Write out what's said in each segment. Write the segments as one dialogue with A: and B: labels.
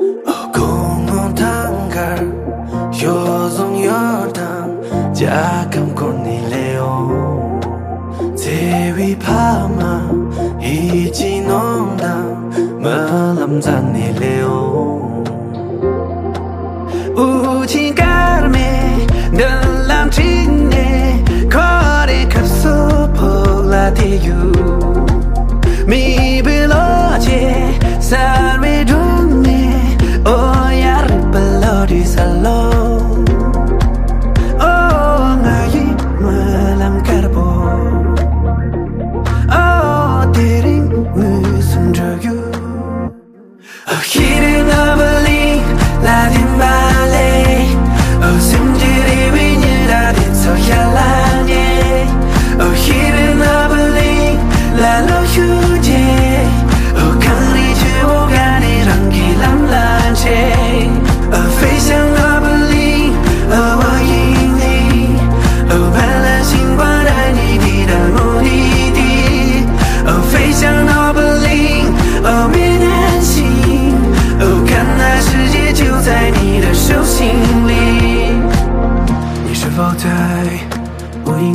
A: O gong ngon tangar, hyo zong Oh,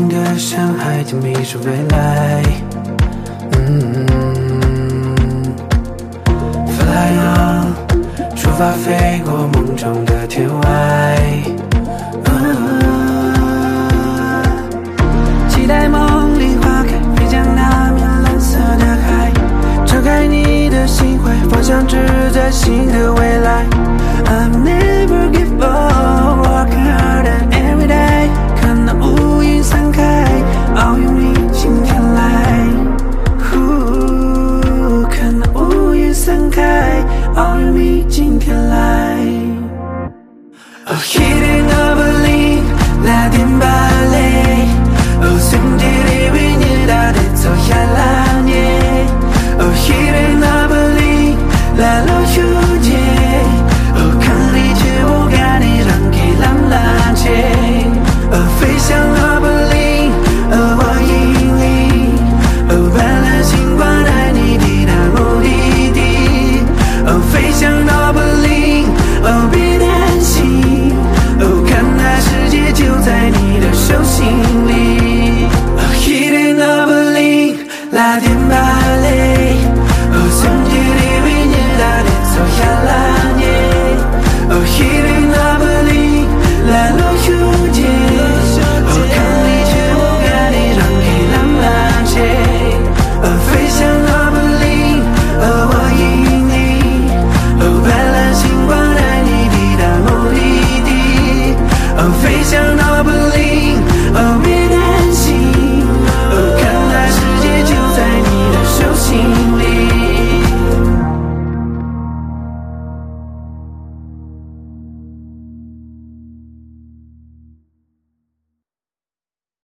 A: 的山海去迷失未来，嗯，Fly On，出发飞过梦中的天外。